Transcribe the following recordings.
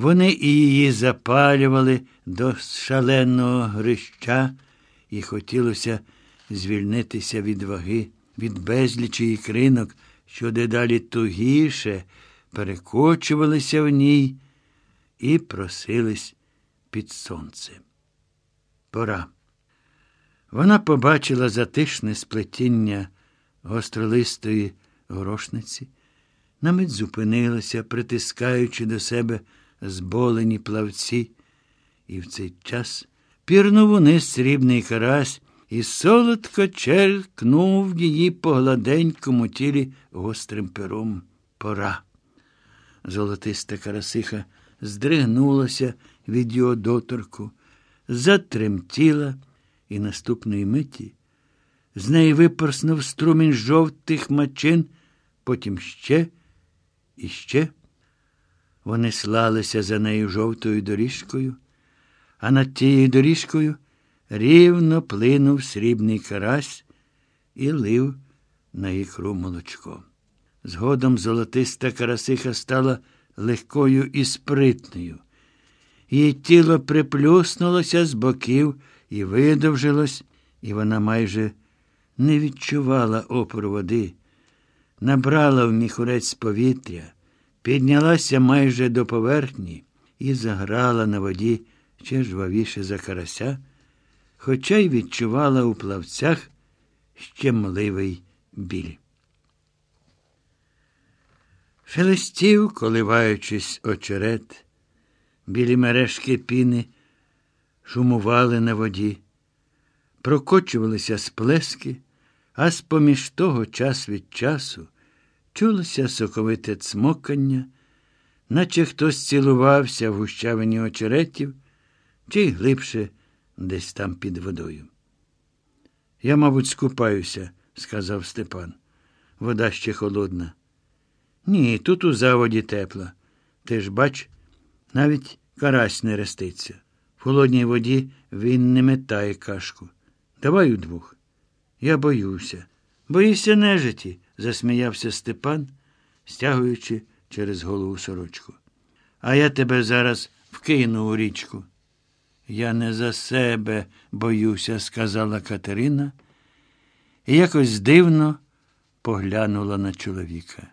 Вони і її запалювали до шаленого грища, і хотілося звільнитися від ваги, від безлічі ікринок, що дедалі тугіше перекочувалися в ній і просились під сонце. Пора. Вона побачила затишне сплетіння гостролистої горошниці, на мить зупинилася, притискаючи до себе зболені плавці, і в цей час пірнув униз срібний карась і солодко черкнув її по гладенькому тілі гострим пером. Пора. Золотиста карасиха здригнулася від його доторку, затремтіла, і наступної миті з неї випорснув струмінь жовтих мачин, потім ще і ще. Вони слалися за нею жовтою доріжкою, а над тією доріжкою рівно плинув срібний карась і лив на ікру молочко. Згодом золотиста карасиха стала легкою і спритною. Її тіло приплюснулося з боків і видовжилось, і вона майже не відчувала опору води, набрала в міхурець повітря, піднялася майже до поверхні і заграла на воді ще жвавіше за карася, хоча й відчувала у плавцях щемливий біль. Шелестів, коливаючись очерет, білі мережки піни шумували на воді, прокочувалися сплески, а з-поміж того час від часу чулося соковите цмокання, наче хтось цілувався в гущавині очеретів чи глибше десь там під водою. Я, мабуть, скупаюся, сказав Степан. Вода ще холодна. Ні, тут у заводі тепла. Ти ж бач, навіть карась не реститься. В холодній воді він не метає кашку. Давай удвох. Я боюся. Боїшся нежиті, засміявся Степан, стягуючи через голову сорочку. А я тебе зараз вкину у річку. Я не за себе боюся, сказала Катерина, і якось дивно поглянула на чоловіка.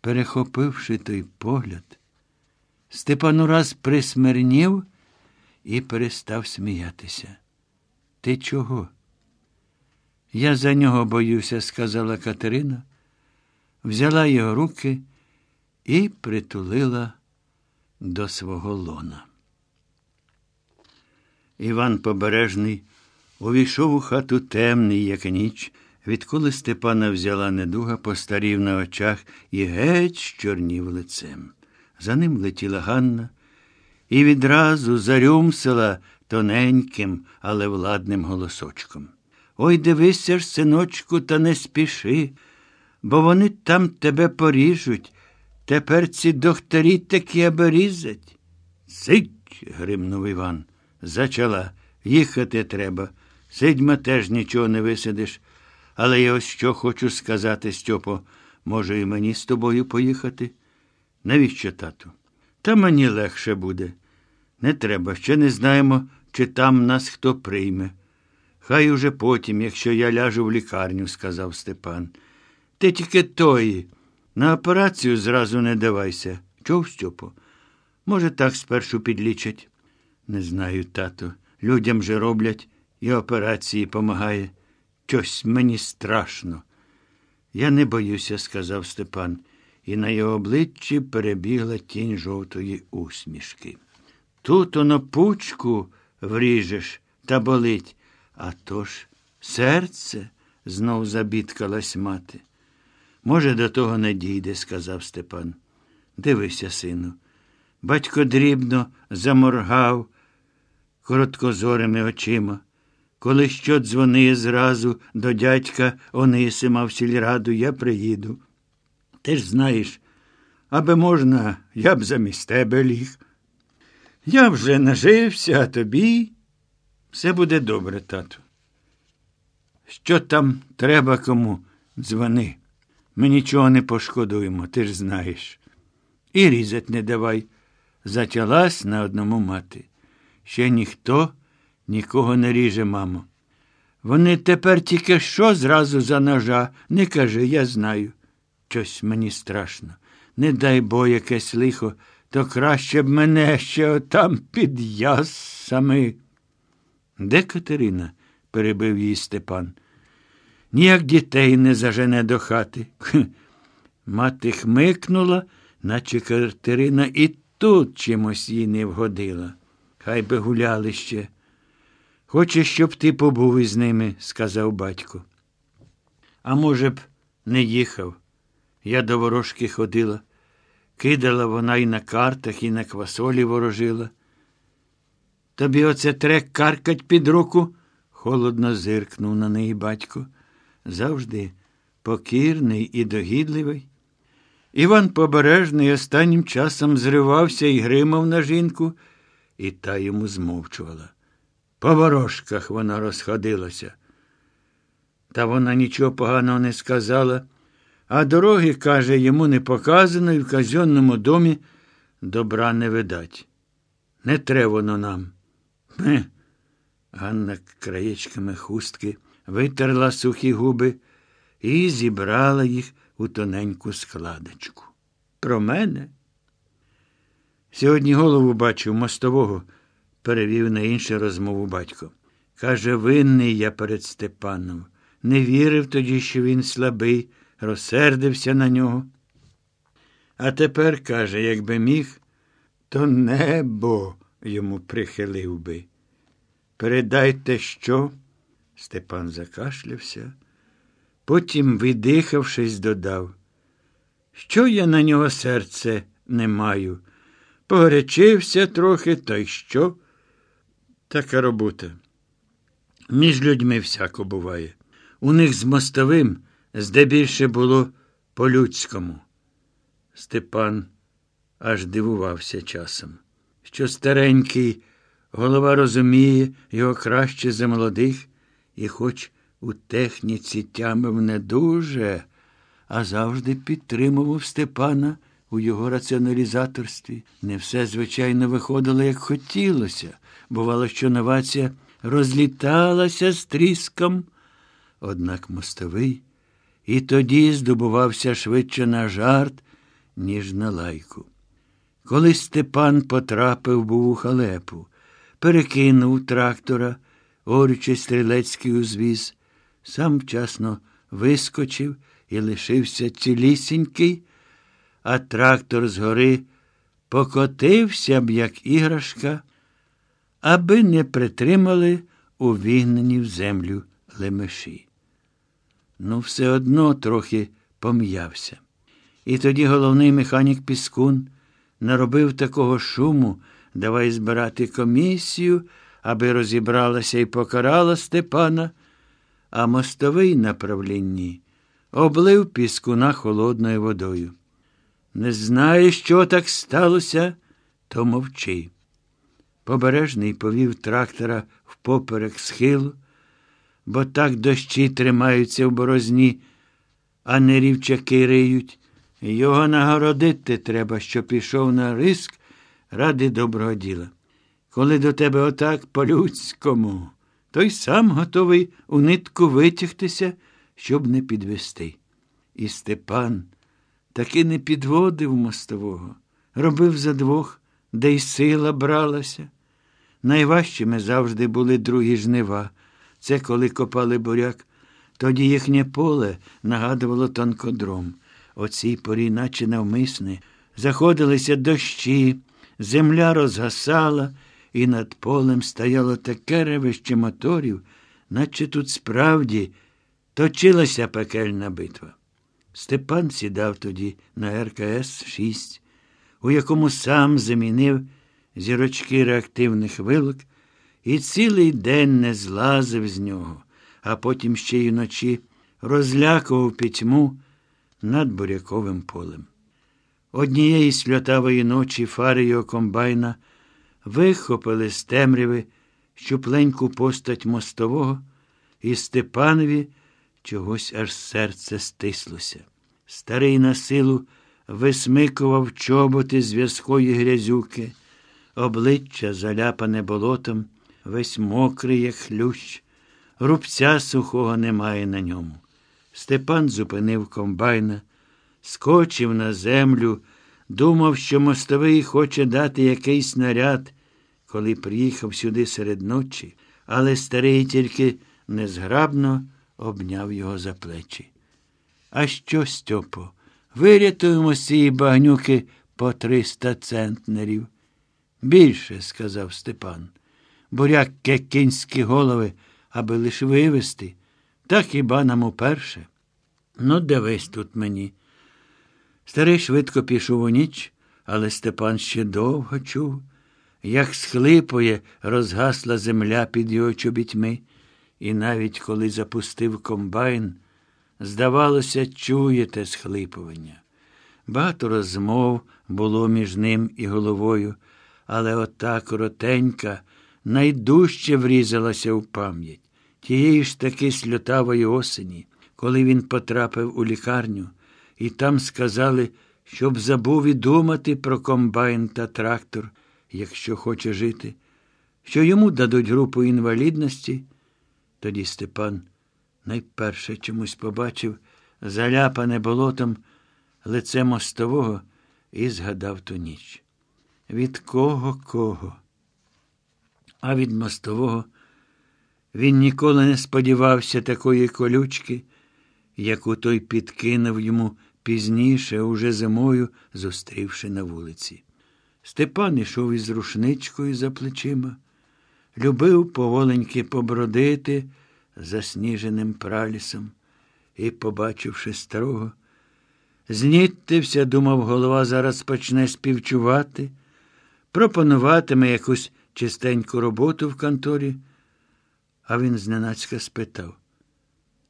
Перехопивши той погляд, Степан ураз присмирнів і перестав сміятися. Ти чого? Я за нього боюся, сказала Катерина, взяла його руки і притулила до свого лона. Іван Побережний увійшов у хату темний, як ніч, відколи Степана взяла недуга, постарів на очах і геть чорнів лицем. За ним летіла Ганна і відразу зарюмсила тоненьким, але владним голосочком. Ой, дивися ж, синочку, та не спіши, бо вони там тебе поріжуть. Тепер ці докторі такі аби різать. Сидь, гримнув Іван. Зачала. Їхати треба. Сидьма теж нічого не висидиш. Але я ось що хочу сказати, Стьопо. Може, і мені з тобою поїхати? Навіщо, тату? Та мені легше буде. Не треба, ще не знаємо, чи там нас хто прийме. Хай уже потім, якщо я ляжу в лікарню, сказав Степан. Ти тільки тої. На операцію зразу не давайся. Чув, Стьопо? Може, так спершу підлічать? Не знаю, тато. Людям же роблять і операції помагає. Щось мені страшно. Я не боюся, сказав Степан, і на його обличчі перебігла тінь жовтої усмішки. Тут оно пучку вріжеш та болить. А то ж серце, знов забідкалась мати. Може, до того не дійде, сказав Степан. Дивися, сину. Батько дрібно заморгав короткозорими очима. Коли що дзвони зразу до дядька Онисима в сільраду, я приїду. Ти ж знаєш, аби можна, я б замість тебе ліг. Я вже нажився, а тобі все буде добре, тату. Що там треба кому дзвони? Ми нічого не пошкодуємо, ти ж знаєш. І різать не давай, затялась на одному мати. Ще ніхто нікого не ріже, мамо. Вони тепер тільки що зразу за ножа. Не кажи, я знаю. Щось мені страшно. Не дай бо якесь лихо, то краще б мене ще отам під ясами. Де Катерина? перебив її Степан. Ніяк дітей не зажене до хати. Мати хмикнула, наче Катерина і тут чимось їй не вгодила. Хай би гуляли ще. Хоче, щоб ти побув із ними, сказав батько. А може б, не їхав. Я до ворожки ходила. Кидала вона і на картах, і на квасолі ворожила. Тобі оце тре каркать під руку? холодно зиркнув на неї батько. Завжди покірний і догідливий. Іван Побережний останнім часом зривався і гримав на жінку, і та йому змовчувала. По ворожках вона розходилася. Та вона нічого поганого не сказала, а дороги, каже, йому не показано і в казенному домі добра не видать. Не тре воно нам. Хе. Ганна краєчками хустки витерла сухі губи і зібрала їх у тоненьку складочку. Про мене? Сьогодні голову бачив мостового, перевів на іншу розмову батько. Каже, винний я перед Степаном. Не вірив тоді, що він слабий, розсердився на нього. А тепер, каже, якби міг, то небо йому прихилив би. Передайте що? Степан закашлявся. Потім, видихавшись, додав, що я на нього серце не маю. Погорячився трохи, та й що? Така робота. Між людьми всяко буває. У них з мостовим здебільше було по-людському. Степан аж дивувався часом, що старенький голова розуміє його краще за молодих, і хоч у техніці тямив не дуже, а завжди підтримував Степана у його раціоналізаторстві. Не все, звичайно, виходило, як хотілося. Бувало, що новація розліталася з тріском. Однак мостовий і тоді здобувався швидше на жарт, ніж на лайку. Коли Степан потрапив був у халепу, перекинув трактора, орючи стрілецький узвіз, сам вчасно вискочив і лишився цілісінький, а трактор згори покотився б, як іграшка, аби не притримали увігнані в землю лемеші. Ну, все одно трохи пом'явся. І тоді головний механік Піскун наробив такого шуму, давай збирати комісію, аби розібралася і покарала Степана, а мостовий на правлінні облив Піскуна холодною водою. Не знаєш, що так сталося, то мовчи. Побережний повів трактора впоперек схилу, бо так дощі тримаються в борозні, а не рівчаки риють. Його нагородити треба, що пішов на риск ради доброго діла. Коли до тебе отак по-людському, той сам готовий у нитку витягтися, щоб не підвести. І Степан таки не підводив мостового, робив за двох, де й сила бралася. Найважчими завжди були другі жнива. Це коли копали буряк. Тоді їхнє поле нагадувало тонкодром. О цій порі, наче навмисне, заходилися дощі, земля розгасала, і над полем стояло таке ревище моторів, наче тут справді точилася пекельна битва. Степан сідав тоді на РКС 6, у якому сам замінив зірочки реактивних вилок і цілий день не злазив з нього, а потім ще й вночі розлякував пітьму над буряковим полем. Однієї сльотавої ночі фари його комбайна вихопили з темряви щупленьку постать мостового, і Степанові чогось аж серце стислося. Старий на силу висмикував чоботи з в'язкої грязюки, обличчя заляпане болотом, весь мокрий, як хлющ, рубця сухого немає на ньому. Степан зупинив комбайна, скочив на землю, думав, що мостовий хоче дати якийсь снаряд, коли приїхав сюди серед ночі, але старий тільки незграбно обняв його за плечі. А що, Стьопо, вирятуємо з цієї багнюки по триста центнерів. Більше, сказав Степан. Буряк кінські голови, аби лиш вивести, та хіба нам уперше? Ну, дивись тут мені. Старий швидко пішов у ніч, але Степан ще довго чув, як схлипує, розгасла земля під його чобітьми, і навіть коли запустив комбайн, здавалося, чує те схлипування. Багато розмов було між ним і головою, але ота коротенька найдужче врізалася в пам'ять. Тієї ж таки сльотавої осені, коли він потрапив у лікарню, і там сказали, щоб забув і думати про комбайн та трактор, якщо хоче жити, що йому дадуть групу інвалідності. Тоді Степан найперше чомусь побачив заляпане болотом лице мостового і згадав ту ніч. Від кого кого? А від мостового він ніколи не сподівався такої колючки, яку той підкинув йому пізніше, уже зимою, зустрівши на вулиці. Степан ішов із рушничкою за плечима, любив поволеньки побродити засніженим пралісом і, побачивши старого, знітився, думав, голова зараз почне співчувати, пропонуватиме якусь чистеньку роботу в конторі. А він зненацька спитав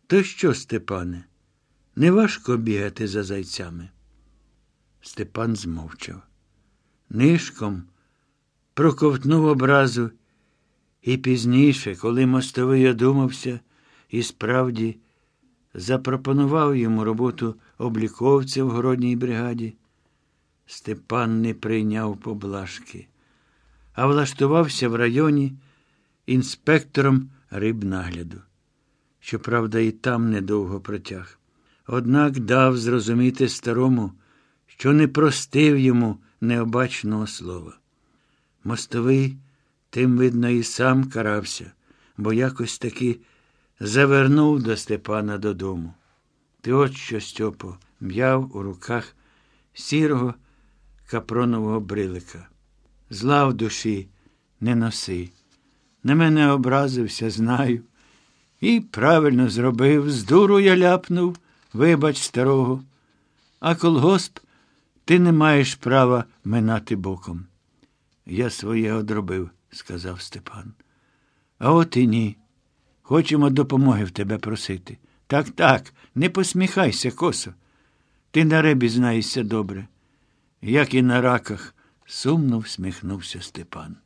То що, Степане, не важко бігати за зайцями? Степан змовчав. Нишком проковтнув образу, і пізніше, коли мостовий одумався, і справді запропонував йому роботу обліковця в городній бригаді, Степан не прийняв поблажки, а влаштувався в районі інспектором рибнагляду. Щоправда, і там недовго протяг. Однак дав зрозуміти старому, що не простив йому необачного слова. Мостовий, тим, видно, і сам карався, бо якось таки завернув до Степана додому. Ти от що, Стьопо, м'яв у руках сірого капронового брилика. Зла в душі не носи. На мене образився, знаю. І правильно зробив, з дуру я ляпнув, вибач старого. А колгосп ти не маєш права минати боком. Я своє одробив, сказав Степан. А от і ні. Хочемо допомоги в тебе просити. Так, так, не посміхайся, косо. Ти на рибі знаєшся добре. Як і на раках, сумно всміхнувся Степан.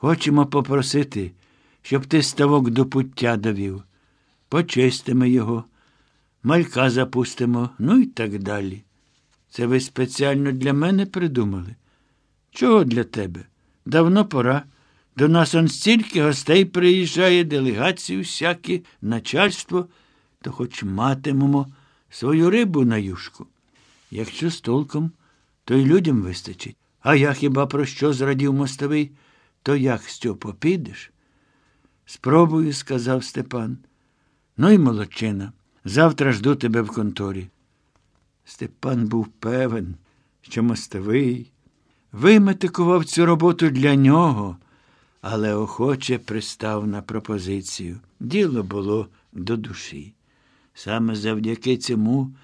Хочемо попросити, щоб ти ставок до пуття довів. Почистимо його, малька запустимо, ну і так далі. Це ви спеціально для мене придумали? Чого для тебе? Давно пора. До нас он стільки гостей приїжджає, делегації всякі, начальство, то хоч матимемо свою рибу на юшку. Якщо з толком, то й людям вистачить. А я хіба про що зрадів мостовий? То як, Стьопо, підеш? Спробую, сказав Степан. Ну й молодчина. Завтра жду тебе в конторі. Степан був певен, що мостовий виметикував цю роботу для нього, але охоче пристав на пропозицію. Діло було до душі. Саме завдяки цьому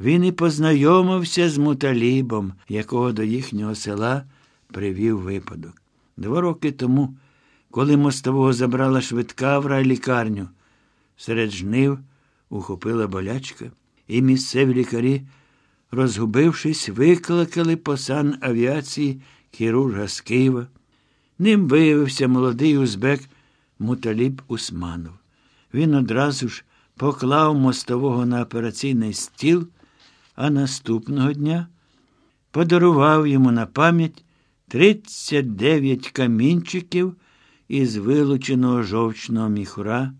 він і познайомився з муталібом, якого до їхнього села привів випадок. Два роки тому, коли мостового забрала швидка в райлікарню, серед жнив ухопила болячка, і місцеві лікарі, розгубившись, викликали по сан авіації хірурга з Києва. Ним виявився молодий узбек Муталіб Усманов. Він одразу ж поклав мостового на операційний стіл, а наступного дня подарував йому на пам'ять 39 камінчиків із вилученого жовчного міхура,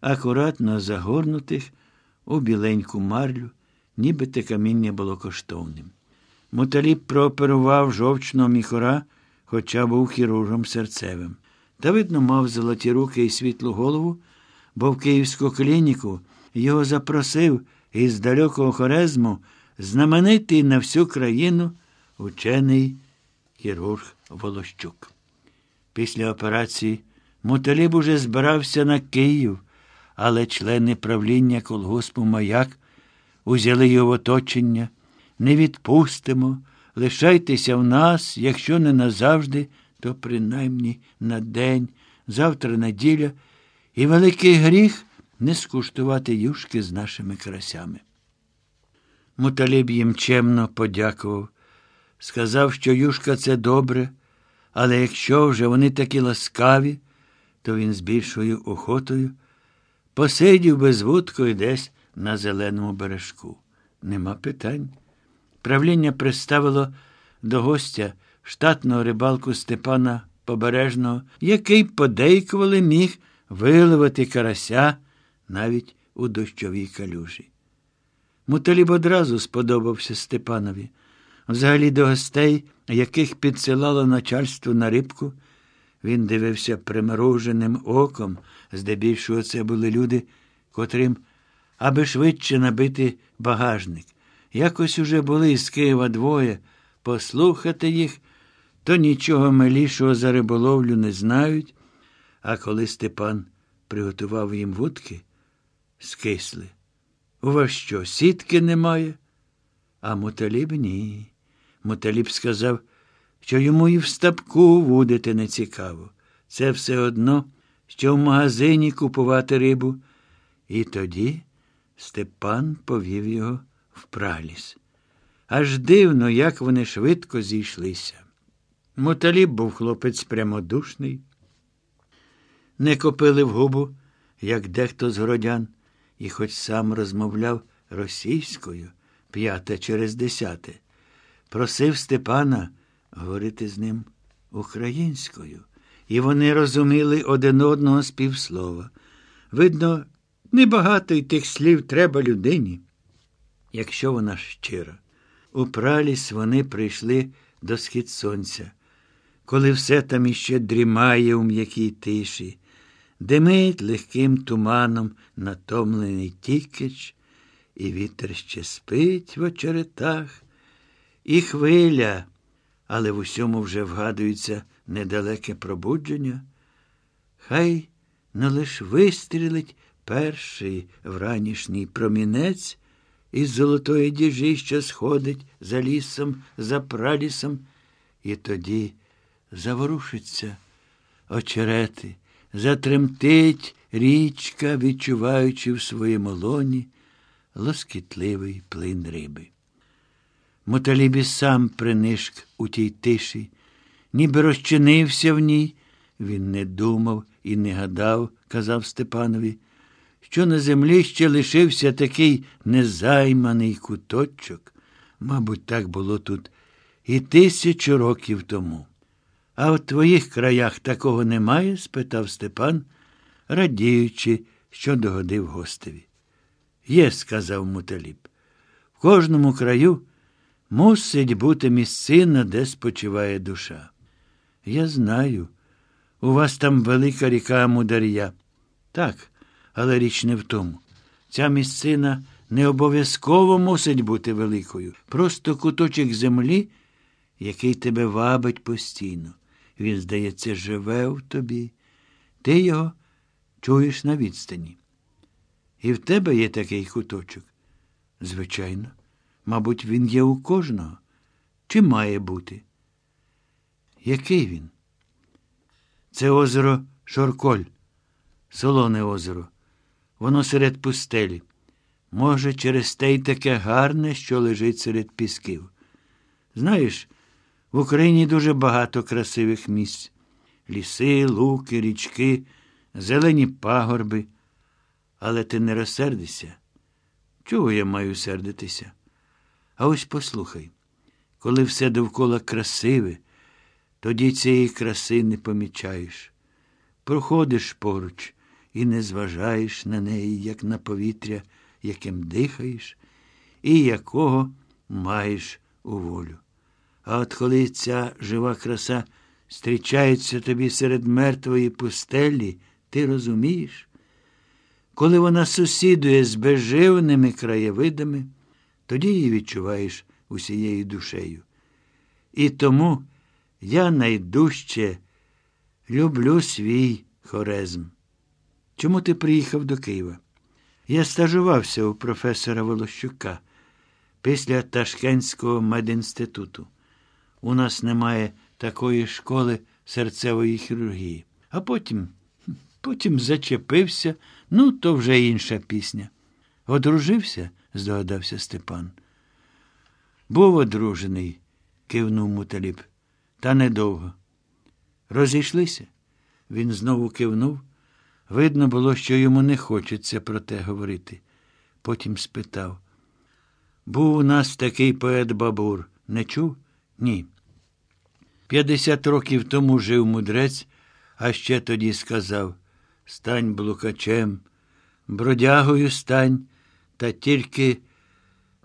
акуратно загорнутих у біленьку марлю, ніби те каміння було коштовним. Муталіб прооперував жовчного міхура, хоча був хірургом серцевим. Та, видно, мав золоті руки і світлу голову, бо в київську клініку його запросив із далекого хорезму знаменитий на всю країну учений хірург Волощук. Після операції Муталіб уже збирався на Київ, але члени правління колгоспу маяк узяли його в оточення. Не відпустимо, лишайтеся в нас, якщо не назавжди, то принаймні на день, завтра неділя, і великий гріх не скуштувати юшки з нашими карасями. Муталіб їм чемно подякував, сказав, що юшка це добре, але якщо вже вони такі ласкаві, то він з більшою охотою посидів без вудкою десь на зеленому бережку. Нема питань. Правління представило до гостя штатного рибалку Степана Побережного, який подейкували міг виливати карася навіть у дощовій калюжі. Муталіб одразу сподобався Степанові. Взагалі до гостей, яких підсилало начальство на рибку, він дивився примруженим оком, здебільшого це були люди, котрим, аби швидше набити багажник. Якось уже були з Києва двоє, послухати їх, то нічого милішого за риболовлю не знають, а коли Степан приготував їм вудки, скисли. У вас що, сітки немає? А Муталіб ні. Муталіб сказав, що йому і в стапку вудити не цікаво. Це все одно, що в магазині купувати рибу. І тоді Степан повів його в праліс. Аж дивно, як вони швидко зійшлися. Муталіб був хлопець прямодушний, не копили в губу, як дехто з городян, і хоч сам розмовляв російською п'яте через десяте, просив Степана говорити з ним українською, і вони розуміли один одного з півслова. Видно, небагато й тих слів треба людині, якщо вона щира. У праліс вони прийшли до схід сонця, коли все там іще дрімає у м'якій тиші, димить легким туманом натомлений тікич, і вітер ще спить в очеретах, і хвиля, але в усьому вже вгадується недалеке пробудження. Хай не лиш вистрілить перший вранішній промінець із золотої діжі, що сходить за лісом, за пралісом, і тоді заворушиться очерети, затремтить річка, відчуваючи в своєму лоні лоскітливий плин риби. Моталібі сам принишк у тій тиші, ніби розчинився в ній. Він не думав і не гадав, казав Степанові, що на землі ще лишився такий незайманий куточок. Мабуть, так було тут і тисячу років тому. А в твоїх краях такого немає? спитав Степан, радіючи, що догодив гостеві. Є, сказав Муталіб. В кожному краю мусить бути місцина, де спочиває душа. Я знаю. У вас там велика ріка Мудар'я. Так, але річ не в тому. Ця місцина не обов'язково мусить бути великою. Просто куточок землі, який тебе вабить постійно. Він, здається, живе в тобі. Ти його чуєш на відстані. І в тебе є такий куточок? Звичайно. Мабуть, він є у кожного. Чи має бути? Який він? Це озеро Шорколь, солоне озеро. Воно серед пустелі. Може, через те й таке гарне, що лежить серед пісків. Знаєш, в Україні дуже багато красивих місць. Ліси, луки, річки, зелені пагорби. Але ти не розсердишся. Чого я маю сердитися? А ось послухай. Коли все довкола красиве, тоді цієї краси не помічаєш. Проходиш поруч і не зважаєш на неї, як на повітря, яким дихаєш, і якого маєш у волю. А от коли ця жива краса зустрічається тобі серед мертвої пустелі, ти розумієш? Коли вона сусідує з безживними краєвидами, тоді її відчуваєш усією душею. І тому я найдужче люблю свій хорезм. Чому ти приїхав до Києва? Я стажувався у професора Волощука після Ташкентського медінституту. У нас немає такої школи серцевої хірургії. А потім, потім зачепився, ну, то вже інша пісня. Одружився, здогадався Степан. Був одружений, кивнув Муталіб, та недовго. Розійшлися. Він знову кивнув. Видно було, що йому не хочеться про те говорити. Потім спитав. Був у нас такий поет Бабур. Не чув? Ні. П'ятдесят років тому жив мудрець, а ще тоді сказав стань блукачем, бродягою стань, та тільки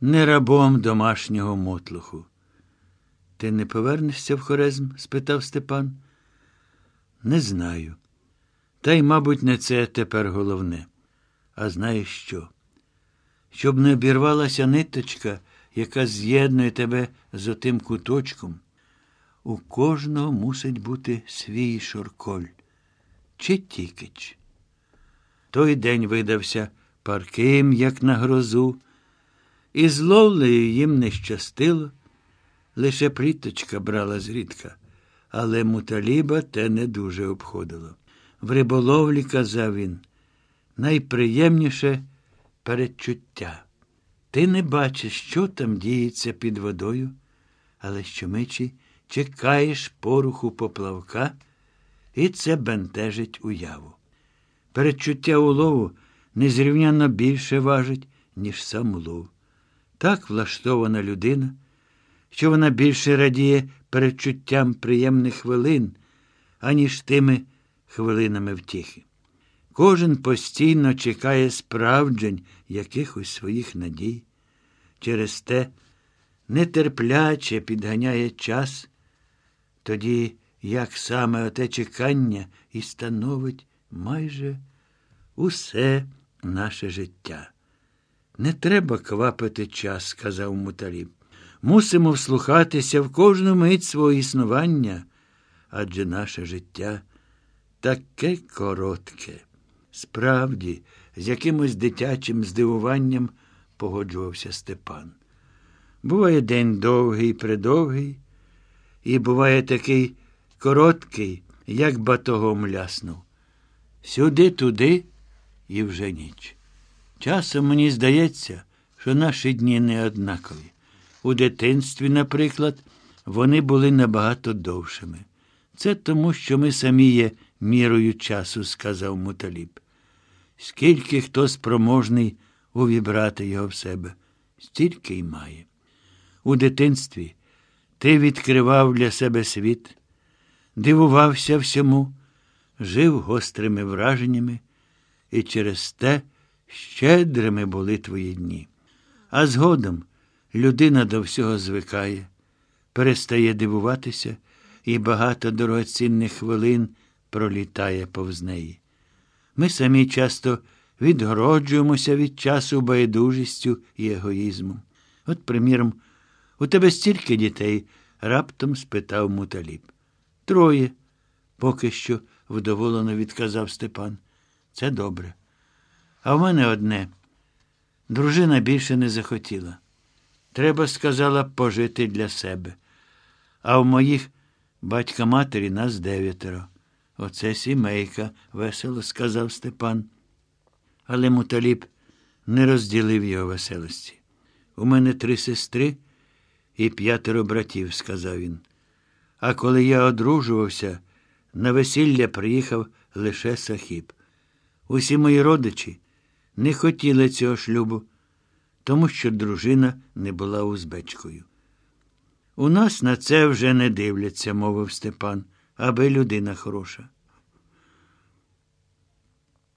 не рабом домашнього мотлуху. Ти не повернешся в хорезм? спитав Степан. Не знаю. Та й, мабуть, не це тепер головне. А знаєш що? Щоб не обірвалася ниточка, яка з'єднує тебе з отим куточком, у кожного мусить бути свій шорколь. Чи тікич. Той день видався парким, як на грозу, і з ловлею їм не щастило. Лише пріточка брала зрідка, але муталіба те не дуже обходило. В риболовлі, казав він, найприємніше передчуття. Ти не бачиш, що там діється під водою, але щомичі чекаєш поруху поплавка, і це бентежить уяву. Передчуття улову незрівнянно більше важить, ніж сам улов. Так влаштована людина, що вона більше радіє передчуттям приємних хвилин, аніж тими хвилинами втіхи. Кожен постійно чекає справджень якихось своїх надій. Через те нетерпляче підганяє час, тоді як саме оте чекання і становить майже усе наше життя. Не треба квапити час, сказав Муталіб. Мусимо вслухатися в кожну мить свого існування, адже наше життя таке коротке. Справді, з якимось дитячим здивуванням погоджувався Степан. Буває день довгий, придовгий, і буває такий короткий, як батогом ляснув. Сюди, туди і вже ніч. Часом мені здається, що наші дні не однакові. У дитинстві, наприклад, вони були набагато довшими. Це тому, що ми самі є мірою часу, сказав Муталіб. Скільки хто спроможний увібрати його в себе, стільки й має. У дитинстві ти відкривав для себе світ, дивувався всьому, жив гострими враженнями, і через те щедрими були твої дні. А згодом людина до всього звикає, перестає дивуватися, і багато дорогоцінних хвилин пролітає повз неї. Ми самі часто відгороджуємося від часу байдужістю і егоїзмом. От, приміром, у тебе стільки дітей? раптом спитав Муталіб. Троє, поки що вдоволено відказав Степан. Це добре. А в мене одне. Дружина більше не захотіла. Треба, сказала, пожити для себе. А в моїх батька матері нас дев'ятеро. Оце сімейка, весело сказав Степан. Але Муталіб не розділив його веселості. У мене три сестри і п'ятеро братів, сказав він. А коли я одружувався, на весілля приїхав лише сахіб. Усі мої родичі не хотіли цього шлюбу, тому що дружина не була узбечкою. У нас на це вже не дивляться, мовив Степан, аби людина хороша.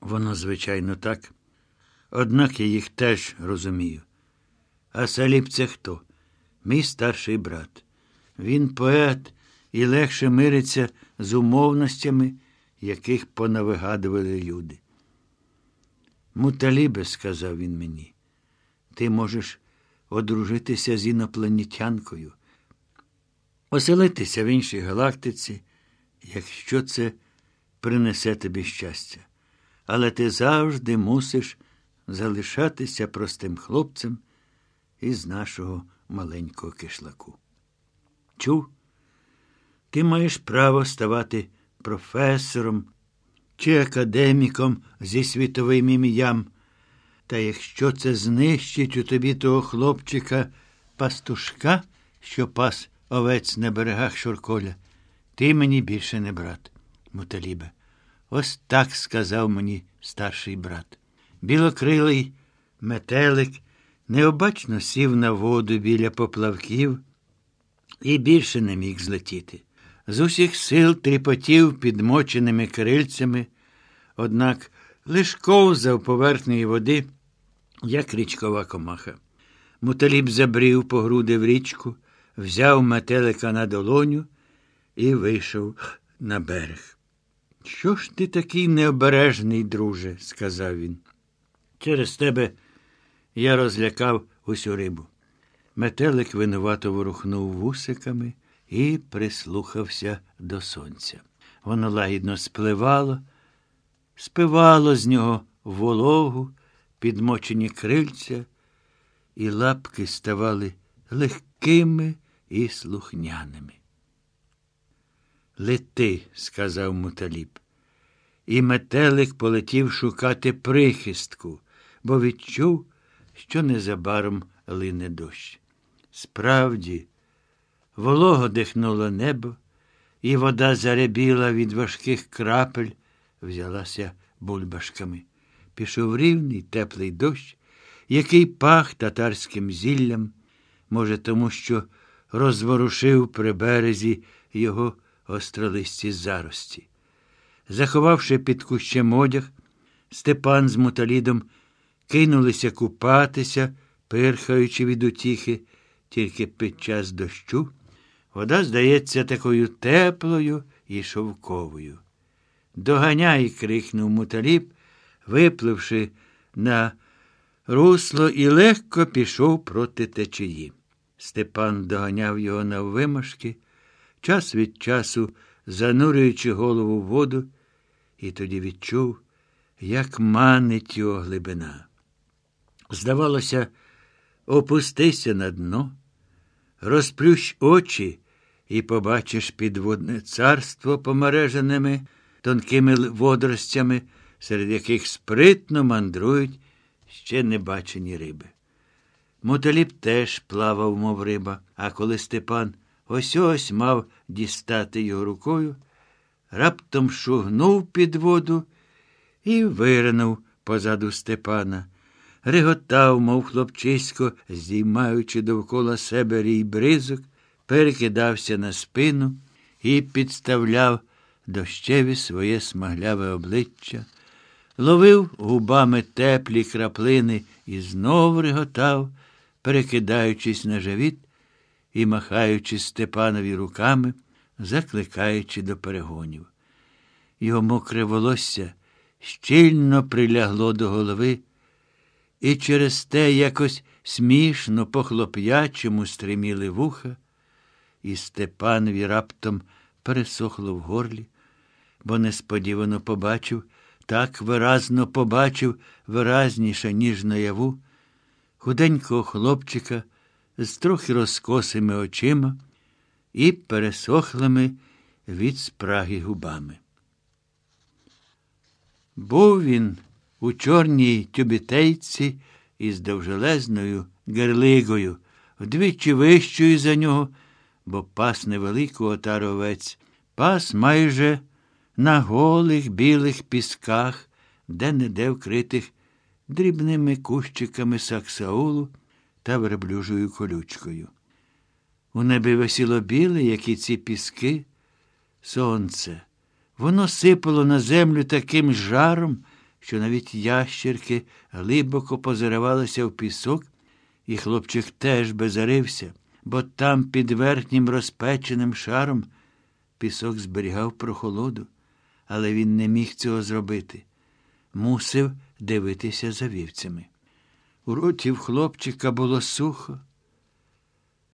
Воно, звичайно, так. Однак я їх теж розумію. А Саліп це хто? Мій старший брат. Він поет і легше мириться з умовностями, яких понавигадували люди. Муталібе, сказав він мені, ти можеш одружитися з інопланетянкою, оселитися в іншій галактиці, якщо це принесе тобі щастя. Але ти завжди мусиш залишатися простим хлопцем із нашого маленького кишлаку. Чув? Ти маєш право ставати професором чи академіком зі світовим ім'ям. Та якщо це знищить у тобі того хлопчика пастушка, що пас овець на берегах Шурколя, ти мені більше не брат, Муталібе. Ось так сказав мені старший брат. Білокрилий метелик необачно сів на воду біля поплавків і більше не міг злетіти. З усіх сил тріпотів підмоченими крильцями, однак лиш ковзав поверхньої води, як річкова комаха. Муталіб забрів по груди в річку, взяв метелика на долоню і вийшов на берег. Що ж ти такий необережний, друже, сказав він. Через тебе я розлякав усю рибу. Метелик винувато ворухнув вусиками і прислухався до сонця. Воно лагідно спливало, спивало з нього вологу, підмочені крильця, і лапки ставали легкими і слухняними. Лети, сказав муталіб. І метелик полетів шукати прихистку, бо відчув, що незабаром лине дощ. Справді, волого дихнуло небо, і вода зарябіла від важких крапель, взялася бульбашками. Пішов рівний теплий дощ, який пах татарським зіллям, може, тому що розворушив при березі його остролисті зарості. Заховавши під кущем одяг, Степан з муталідом кинулися купатися, пирхаючи від утіхи, тільки під час дощу вода здається такою теплою і шовковою. Доганяй, крикнув муталіб, випливши на русло і легко пішов проти течії. Степан доганяв його наввимашки, час від часу занурюючи голову в воду, і тоді відчув, як манить його глибина. Здавалося, опустися на дно, розплющ очі і побачиш підводне царство помереженими тонкими водоростями, серед яких спритно мандрують ще небачені риби. Моталіб теж плавав, мов риба, а коли Степан ось ось мав дістати його рукою, раптом шугнув під воду і виринув позаду Степана. Реготав, мов хлопчисько, здіймаючи довкола себе рій бризок, перекидався на спину і підставляв дощеві своє смагляве обличчя, ловив губами теплі краплини і знов реготав, перекидаючись на живіт і махаючи Степанові руками, закликаючи до перегонів. Його мокре волосся щільно прилягло до голови, і через те якось смішно по хлоп'ячому стриміли вуха, і Степанові раптом пересохло в горлі, бо несподівано побачив, так виразно побачив, виразніше, ніж наяву, худенького хлопчика з трохи розкосими очима і пересохлими від спраги губами. Був він у чорній тюбітейці із довжелезною герлигою, вдвічі вищою за нього, бо пас невеликий отар овець, пас майже на голих білих пісках, де не де вкритих дрібними кущиками саксаулу та верблюжою колючкою. У небі висіло біле, як і ці піски, сонце. Воно сипало на землю таким жаром, що навіть ящерки глибоко позиривалися в пісок, і хлопчик теж безарився, бо там під верхнім розпеченим шаром пісок зберігав прохолоду, але він не міг цього зробити. Мусив дивитися за вівцями. У роті в хлопчика було сухо,